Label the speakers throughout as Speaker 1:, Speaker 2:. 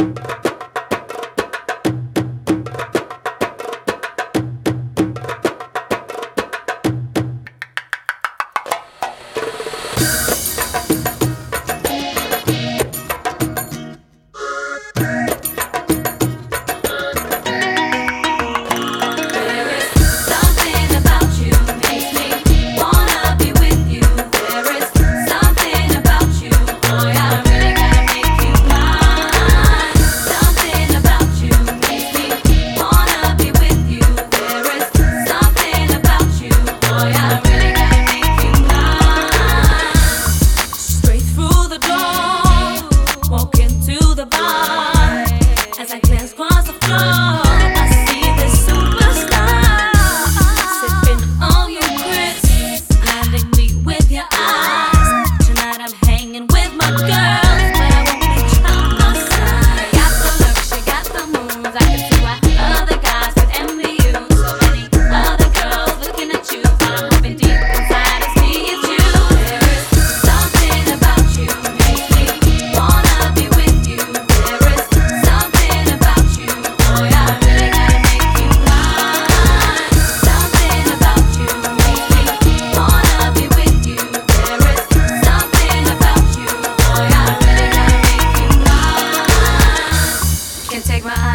Speaker 1: Straight through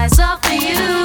Speaker 1: eyes off of you.